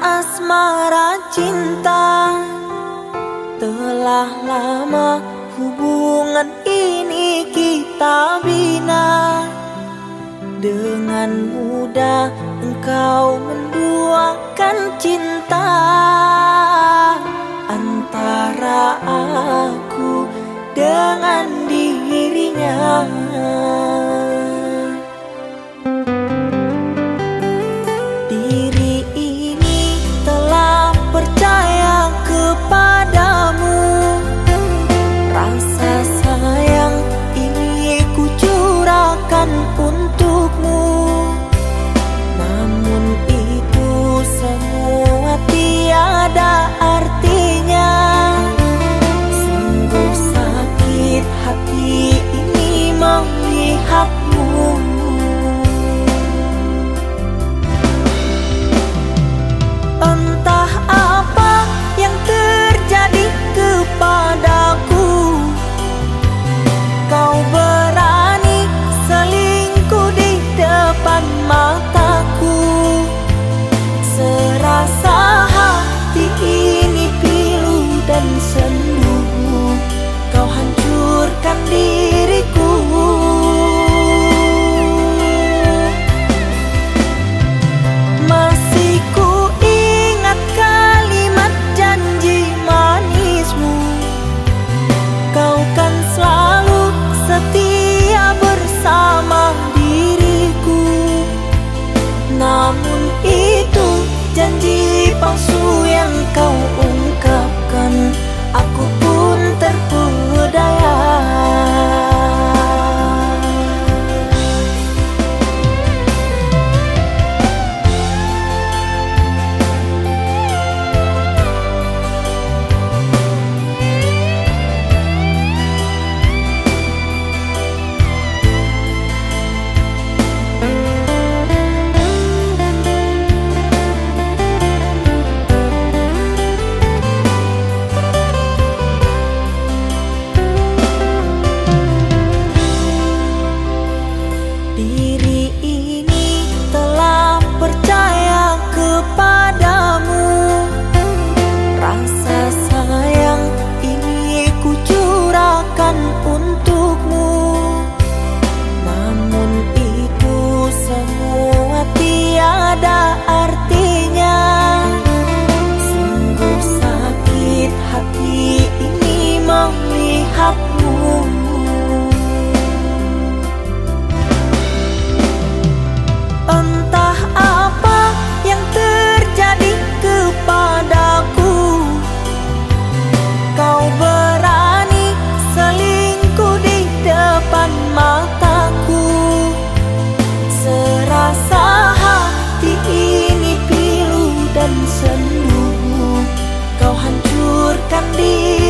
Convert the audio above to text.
Asmara cinta. Telah lama hubungan ini kita bina. Dengan mudah engkau menduakan cinta. Antara aku dengan hancurkan diri.